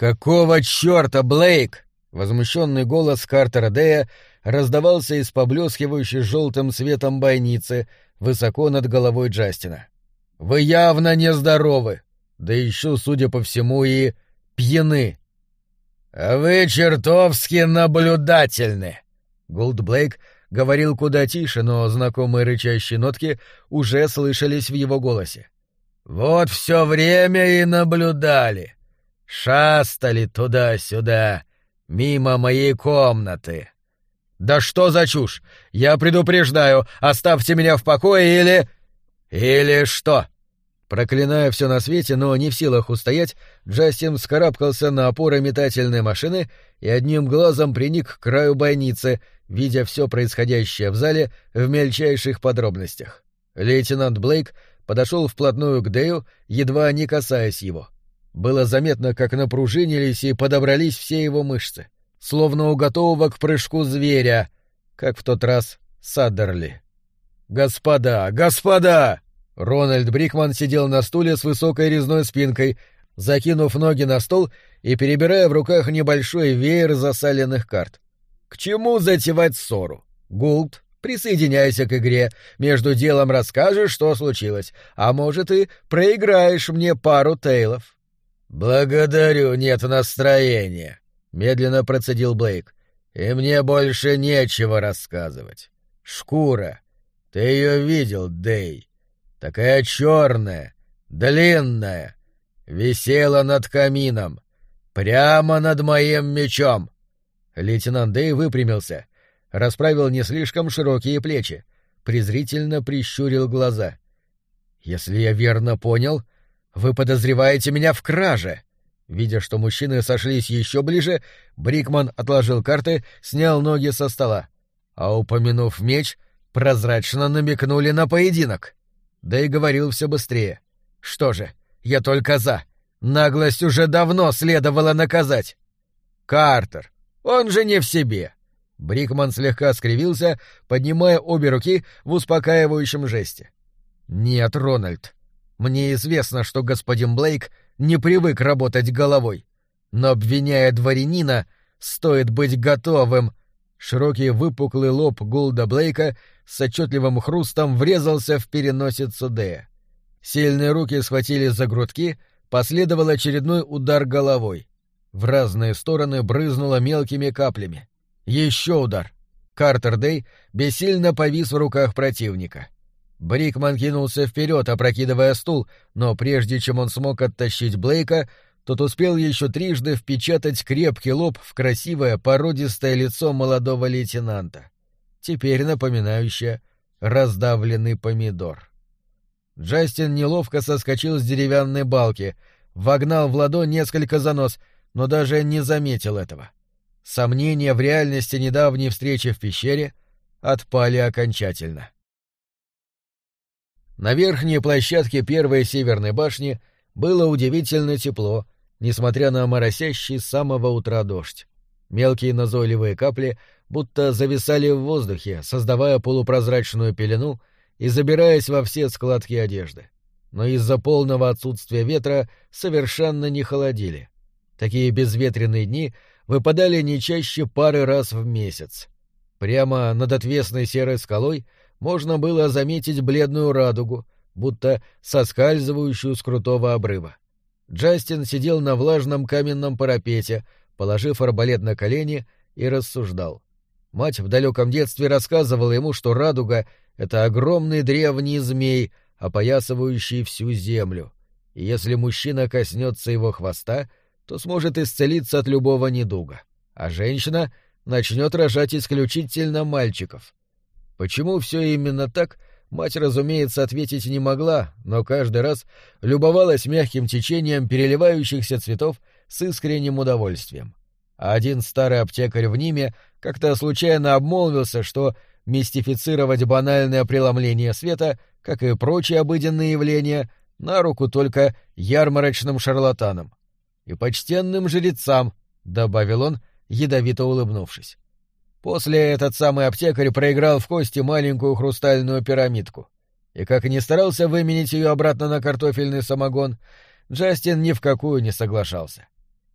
«Какого черта, Блейк?» Возмущенный голос Картера Дэя раздавался из поблескивающей желтым светом бойницы высоко над головой Джастина. «Вы явно нездоровы, да еще, судя по всему, и пьяны». «А вы чертовски наблюдательны!» Голд Блейк говорил куда тише, но знакомые рычащие нотки уже слышались в его голосе. «Вот все время и наблюдали. Шастали туда-сюда, мимо моей комнаты. Да что за чушь? Я предупреждаю, оставьте меня в покое или... Или что? Проклиная все на свете, но не в силах устоять, Джастин вскарабкался на опоры метательной машины и одним глазом приник к краю бойницы, видя все происходящее в зале в мельчайших подробностях. Лейтенант Блейк подошел вплотную к Дэю, едва не касаясь его. — было заметно, как напружинились и подобрались все его мышцы, словно у готового к прыжку зверя, как в тот раз Саддерли. «Господа! Господа!» Рональд Брикман сидел на стуле с высокой резной спинкой, закинув ноги на стол и перебирая в руках небольшой веер засаленных карт. «К чему затевать ссору? Гулт, присоединяйся к игре, между делом расскажешь, что случилось, а может и проиграешь мне пару тейлов». «Благодарю, нет настроения», — медленно процедил Блейк. «И мне больше нечего рассказывать. Шкура. Ты ее видел, Дэй. Такая черная, длинная. Висела над камином. Прямо над моим мечом». Лейтенант Дэй выпрямился, расправил не слишком широкие плечи, презрительно прищурил глаза. «Если я верно понял, вы подозреваете меня в краже!» Видя, что мужчины сошлись еще ближе, Брикман отложил карты, снял ноги со стола. А упомянув меч, прозрачно намекнули на поединок. Да и говорил все быстрее. «Что же, я только за. Наглость уже давно следовало наказать». «Картер, он же не в себе». Брикман слегка скривился, поднимая обе руки в успокаивающем жесте. «Нет, Рональд, мне известно, что господин Блейк не привык работать головой. Но обвиняя дворянина, стоит быть готовым. Широкий выпуклый лоб Голда Блейка с отчетливым хрустом врезался в переносицу Дэя. Сильные руки схватили за грудки, последовал очередной удар головой. В разные стороны брызнуло мелкими каплями. Еще удар. Картер Дэй бессильно повис в руках противника. — Брикман кинулся вперед, опрокидывая стул, но прежде чем он смог оттащить Блейка, тот успел еще трижды впечатать крепкий лоб в красивое породистое лицо молодого лейтенанта, теперь напоминающее раздавленный помидор. Джастин неловко соскочил с деревянной балки, вогнал в ладонь несколько занос, но даже не заметил этого. Сомнения в реальности недавней встречи в пещере отпали окончательно. — на верхней площадке первой северной башни было удивительно тепло, несмотря на моросящий с самого утра дождь. Мелкие назойливые капли будто зависали в воздухе, создавая полупрозрачную пелену и забираясь во все складки одежды. Но из-за полного отсутствия ветра совершенно не холодили. Такие безветренные дни выпадали не чаще пары раз в месяц. Прямо над отвесной серой скалой — можно было заметить бледную радугу, будто соскальзывающую с крутого обрыва. Джастин сидел на влажном каменном парапете, положив арбалет на колени, и рассуждал. Мать в далеком детстве рассказывала ему, что радуга — это огромный древний змей, опоясывающий всю землю. И если мужчина коснется его хвоста, то сможет исцелиться от любого недуга, а женщина начнет рожать исключительно мальчиков — Почему все именно так, мать, разумеется, ответить не могла, но каждый раз любовалась мягким течением переливающихся цветов с искренним удовольствием. А один старый аптекарь в Ниме как-то случайно обмолвился, что мистифицировать банальное преломление света, как и прочие обыденные явления, на руку только ярмарочным шарлатанам. И почтенным жрецам, — добавил он, ядовито улыбнувшись. После этот самый аптекарь проиграл в кости маленькую хрустальную пирамидку. И как ни старался выменить ее обратно на картофельный самогон, Джастин ни в какую не соглашался.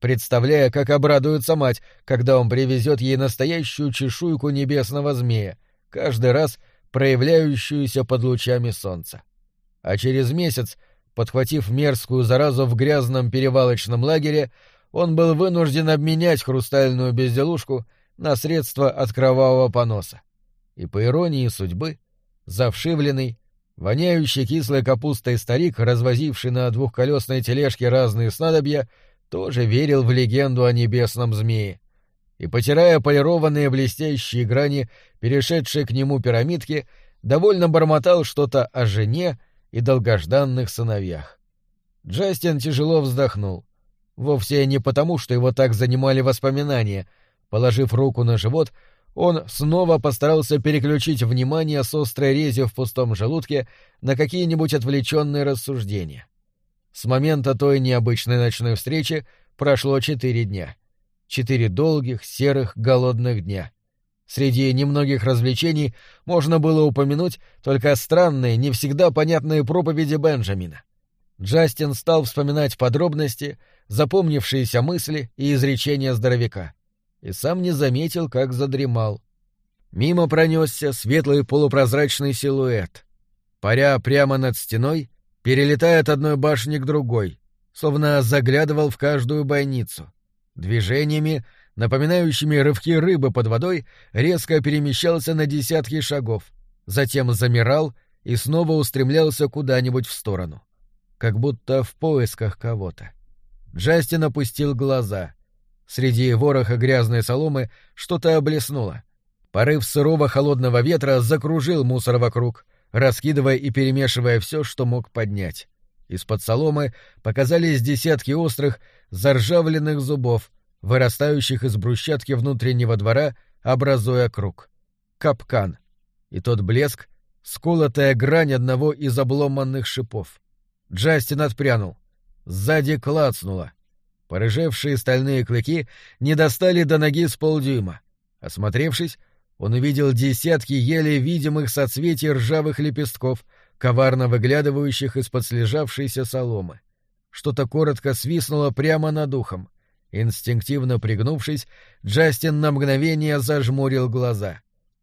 представляя, как обрадуется мать, когда он привезет ей настоящую чешуйку небесного змея, каждый раз проявляющуюся под лучами солнца. А через месяц, подхватив мерзкую заразу в грязном перевалочном лагере, он был вынужден обменять хрустальную безделушку на средства от кровавого поноса. И по иронии судьбы, завшивленный, воняющий кислой капустой старик, развозивший на двухколесной тележке разные снадобья, тоже верил в легенду о небесном змее. И, потирая полированные блестящие грани, перешедшие к нему пирамидки, довольно бормотал что-то о жене и долгожданных сыновьях. Джастин тяжело вздохнул. Вовсе не потому, что его так занимали воспоминания. Положив руку на живот, он снова постарался переключить внимание с острой резью в пустом желудке на какие-нибудь отвлеченные рассуждения. С момента той необычной ночной встречи прошло четыре дня. Четыре долгих, серых, голодных дня. Среди немногих развлечений можно было упомянуть только странные, не всегда понятные проповеди Бенджамина. Джастин стал вспоминать подробности, запомнившиеся мысли и изречения здоровяка. И сам не заметил, как задремал. Мимо пронесся светлый полупрозрачный силуэт. Паря прямо над стеной, перелетая от одной башни к другой, словно заглядывал в каждую бойницу. Движениями, напоминающими рывки рыбы под водой, резко перемещался на десятки шагов, затем замирал и снова устремлялся куда-нибудь в сторону. Как будто в поисках кого-то. Джастин опустил глаза. Среди вороха грязной соломы что-то облеснуло. Порыв сырого холодного ветра закружил мусор вокруг, раскидывая и перемешивая все, что мог поднять. Из-под соломы показались десятки острых, заржавленных зубов, вырастающих из брусчатки внутреннего двора, образуя круг. Капкан. И тот блеск, сколотая грань одного из обломанных шипов. Джастин отпрянул. Сзади клацнуло. Порыжевшие стальные клыки не достали до ноги с полдюйма. Осмотревшись, он увидел десятки еле видимых соцветий ржавых лепестков, коварно выглядывающих из-под слежавшейся соломы. Что-то коротко свистнуло прямо над ухом. Инстинктивно пригнувшись, Джастин на мгновение зажмурил глаза.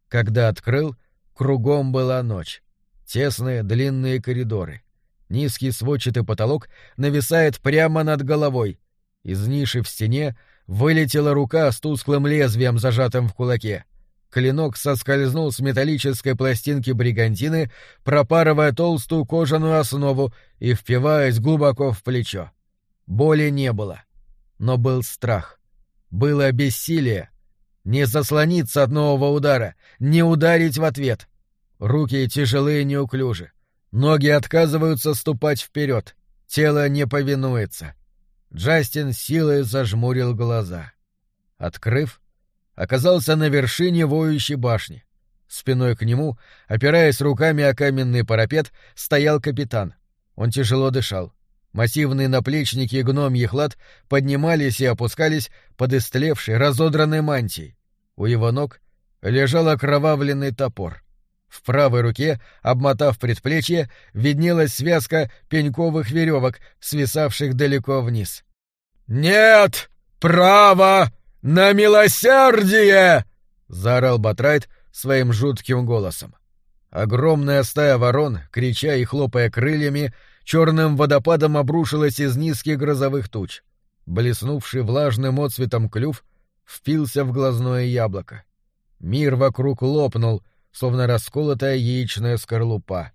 Когда открыл, кругом была ночь. Тесные длинные коридоры. Низкий сводчатый потолок нависает прямо над головой. Из ниши в стене вылетела рука с тусклым лезвием, зажатым в кулаке. Клинок соскользнул с металлической пластинки бригантины, пропарывая толстую кожаную основу и впиваясь глубоко в плечо. Боли не было. Но был страх. Было бессилие. Не заслониться от нового удара, не ударить в ответ. Руки тяжелые и неуклюжи. Ноги отказываются ступать вперед. Тело не повинуется. Джастин силой зажмурил глаза. Открыв, оказался на вершине воющей башни. Спиной к нему, опираясь руками о каменный парапет, стоял капитан. Он тяжело дышал. Массивные наплечники и гномьих лад поднимались и опускались под истлевшей, разодранной мантией. У его ног лежал окровавленный топор. В правой руке, обмотав предплечье, виднелась связка пеньковых веревок, свисавших далеко вниз. «Нет! Право! «На милосердие!» — заорал Батрайт своим жутким голосом. Огромная стая ворон, крича и хлопая крыльями, черным водопадом обрушилась из низких грозовых туч. Блеснувший влажным отцветом клюв впился в глазное яблоко. Мир вокруг лопнул, словно расколотая яичная скорлупа.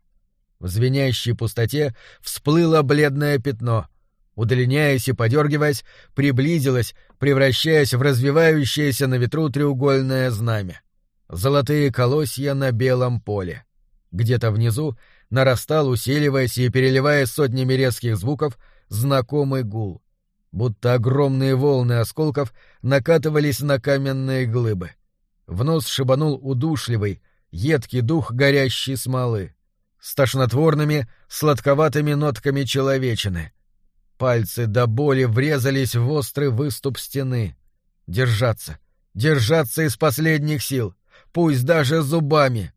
В звенящей пустоте всплыло бледное пятно — удлиняясь и подергиваясь, приблизилась, превращаясь в развивающееся на ветру треугольное знамя. Золотые колосья на белом поле. Где-то внизу нарастал, усиливаясь и переливаясь сотнями резких звуков, знакомый гул. Будто огромные волны осколков накатывались на каменные глыбы. В нос шибанул удушливый, едкий дух горящей смолы. С тошнотворными, сладковатыми нотками человечины — Пальцы до боли врезались в острый выступ стены. Держаться. Держаться из последних сил. Пусть даже зубами.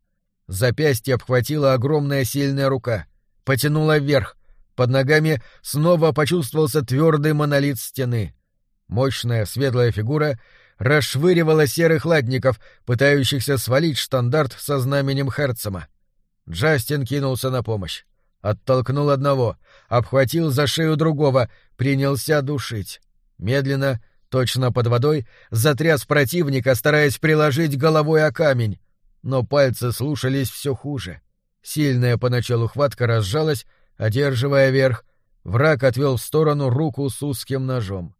Запястье обхватила огромная сильная рука. Потянула вверх. Под ногами снова почувствовался твердый монолит стены. Мощная светлая фигура расшвыривала серых ладников, пытающихся свалить штандарт со знаменем Херцема. Джастин кинулся на помощь. Оттолкнул одного, обхватил за шею другого, принялся душить. Медленно, точно под водой, затряс противника, стараясь приложить головой о камень. Но пальцы слушались все хуже. Сильная поначалу хватка разжалась, одерживая верх. Враг отвел в сторону руку с узким ножом.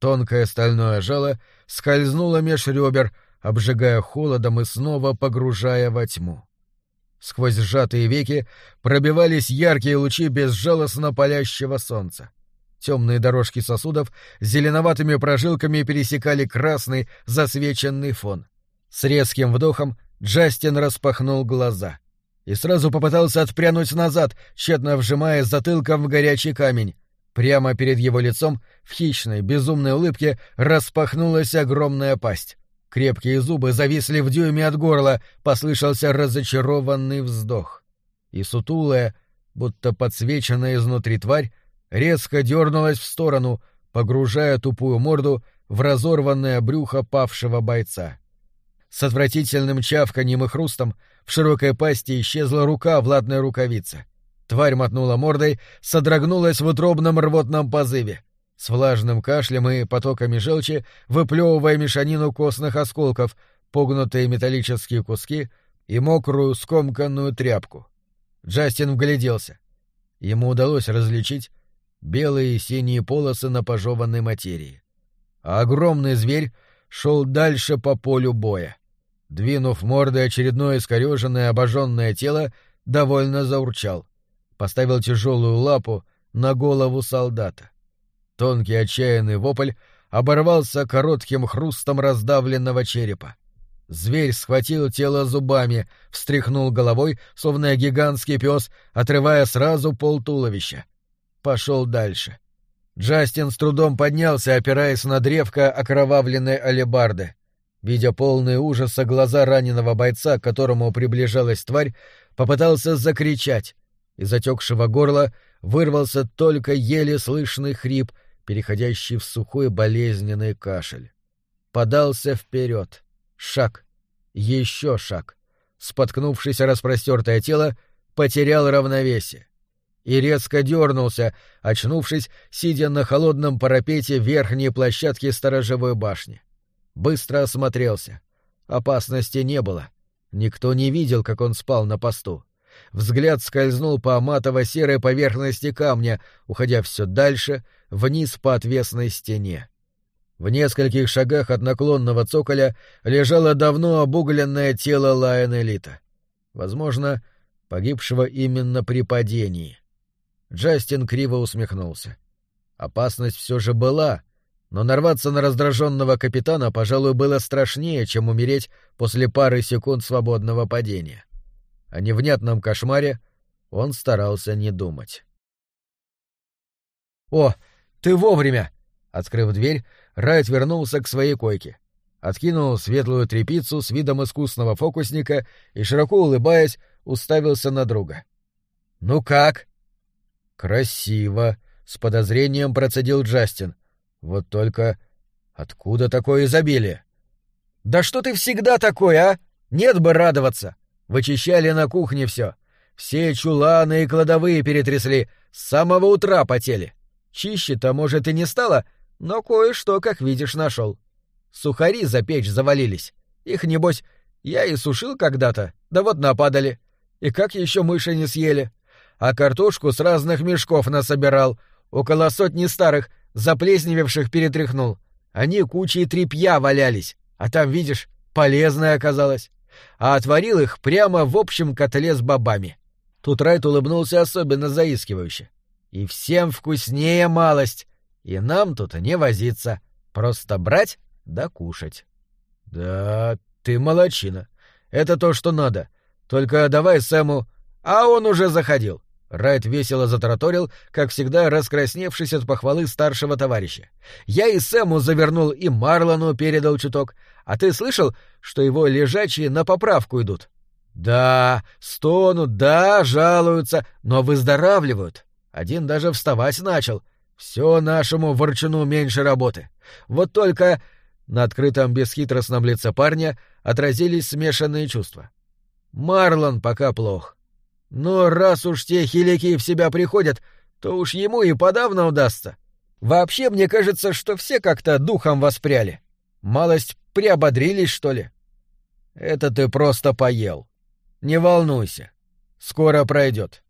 Тонкое стальное жало скользнуло меж ребер, обжигая холодом и снова погружая во тьму. Сквозь сжатые веки пробивались яркие лучи безжалостно палящего солнца. Темные дорожки сосудов зеленоватыми прожилками пересекали красный засвеченный фон. С резким вдохом Джастин распахнул глаза и сразу попытался отпрянуть назад, тщетно вжимая затылком в горячий камень. Прямо перед его лицом, в хищной, безумной улыбке, распахнулась огромная пасть. Крепкие зубы зависли в дюйме от горла, послышался разочарованный вздох. И сутулая, будто подсвеченная изнутри тварь, резко дернулась в сторону, погружая тупую морду в разорванное брюхо павшего бойца. С отвратительным чавканьем и хрустом в широкой пасти исчезла рука в ладной рукавице. Тварь мотнула мордой, содрогнулась в утробном рвотном позыве с влажным кашлем и потоками желчи, выплевывая мешанину костных осколков, погнутые металлические куски и мокрую скомканную тряпку. Джастин вгляделся. Ему удалось различить белые и синие полосы на пожеванной материи. А огромный зверь шел дальше по полю боя. Двинув мордой очередное искореженное обожженное тело, довольно заурчал. Поставил тяжелую лапу на голову солдата. Тонкий отчаянный вопль оборвался коротким хрустом раздавленного черепа. Зверь схватил тело зубами, встряхнул головой, словно гигантский пес, отрывая сразу пол туловища. Пошел дальше. Джастин с трудом поднялся, опираясь на древко окровавленной алебарды. Видя полные ужаса глаза раненого бойца, к которому приближалась тварь, попытался закричать. Из отекшего горла вырвался только еле слышный хрип — переходящий в сухой болезненный кашель. Подался вперед. Шаг. Еще шаг. Споткнувшись о распростертое тело, потерял равновесие. И резко дернулся, очнувшись, сидя на холодном парапете верхней площадки сторожевой башни. Быстро осмотрелся. Опасности не было. Никто не видел, как он спал на посту. Взгляд скользнул по матово-серой поверхности камня, уходя все дальше, вниз по отвесной стене. В нескольких шагах от наклонного цоколя лежало давно обугленное тело Лайона Элита. Возможно, погибшего именно при падении. Джастин криво усмехнулся. Опасность все же была, но нарваться на раздраженного капитана, пожалуй, было страшнее, чем умереть после пары секунд свободного падения. О невнятном кошмаре он старался не думать. «О, ты вовремя!» Открыв дверь, Райт вернулся к своей койке. Откинул светлую трепицу с видом искусного фокусника и, широко улыбаясь, уставился на друга. «Ну как?» «Красиво!» — с подозрением процедил Джастин. «Вот только откуда такое изобилие?» «Да что ты всегда такой, а? Нет бы радоваться! Вычищали на кухне все. Все чуланы и кладовые перетрясли, с самого утра потели. Чище-то, может, и не стало, но кое-что, как видишь, нашел. Сухари за печь завалились. Их, небось, я и сушил когда-то, да вот нападали. И как еще мыши не съели? А картошку с разных мешков насобирал, около сотни старых, заплесневевших перетряхнул. Они кучей тряпья валялись, а там, видишь, полезное оказалось. А отварил их прямо в общем котле с бобами. Тут Райт улыбнулся особенно заискивающе. И всем вкуснее малость. И нам тут не возиться. Просто брать да кушать. Да, ты молочина. Это то, что надо. Только давай Сэму... А он уже заходил. Райт весело затараторил, как всегда раскрасневшись от похвалы старшего товарища. «Я и Сэму завернул, и Марлону передал чуток. А ты слышал, что его лежачие на поправку идут?» «Да, стонут, да, жалуются, но выздоравливают. Один даже вставать начал. Все нашему ворчуну меньше работы. Вот только на открытом бесхитростном лице парня отразились смешанные чувства. Марлон пока плох. Но раз уж те хилики в себя приходят, то уж ему и подавно удастся. Вообще, мне кажется, что все как-то духом воспряли. Малость приободрились, что ли? Это ты просто поел. Не волнуйся. Скоро пройдет.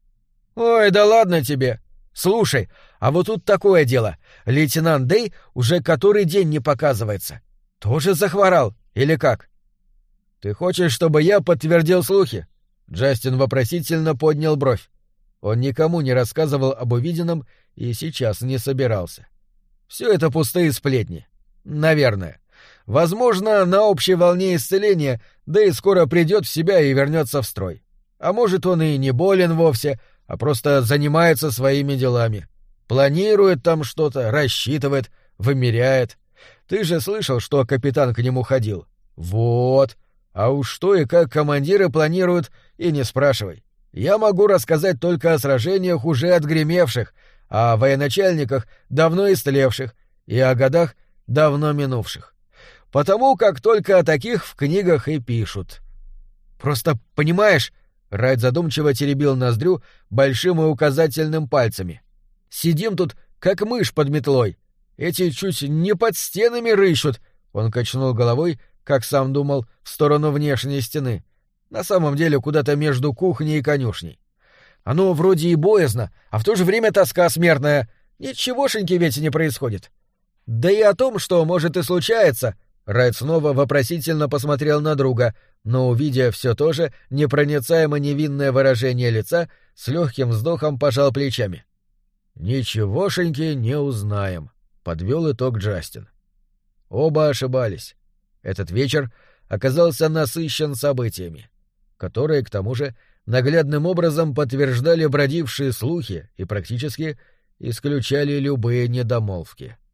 Ой, да ладно тебе. Слушай, а вот тут такое дело. Лейтенант Дэй уже который день не показывается. Тоже захворал, или как? Ты хочешь, чтобы я подтвердил слухи? Джастин вопросительно поднял бровь. Он никому не рассказывал об увиденном и сейчас не собирался. Все это пустые сплетни. Наверное. Возможно, на общей волне исцеления да и скоро придет в себя и вернется в строй. А может, он и не болен вовсе, а просто занимается своими делами. Планирует там что-то, рассчитывает, вымеряет. Ты же слышал, что капитан к нему ходил? Вот. А уж что и как командиры планируют, и не спрашивай. Я могу рассказать только о сражениях уже отгремевших, о военачальниках, давно истлевших, и о годах, давно минувших. Потому как только о таких в книгах и пишут. Просто, понимаешь, Райт задумчиво теребил ноздрю большим и указательным пальцами. Сидим тут, как мышь под метлой. Эти чуть не под стенами рыщут. Он качнул головой, как сам думал, в сторону внешней стены. На самом деле куда-то между кухней и конюшней. Оно вроде и боязно, а в то же время тоска смертная. Ничегошеньки ведь не происходит. Да и о том, что может и случается, Райт снова вопросительно посмотрел на друга, но, увидя все то же непроницаемо невинное выражение лица, с легким вздохом пожал плечами. «Ничегошеньки не узнаем», — подвел итог Джастин. Оба ошибались. Этот вечер оказался насыщен событиями, которые, к тому же, наглядным образом подтверждали бродившие слухи и практически исключали любые недомолвки. —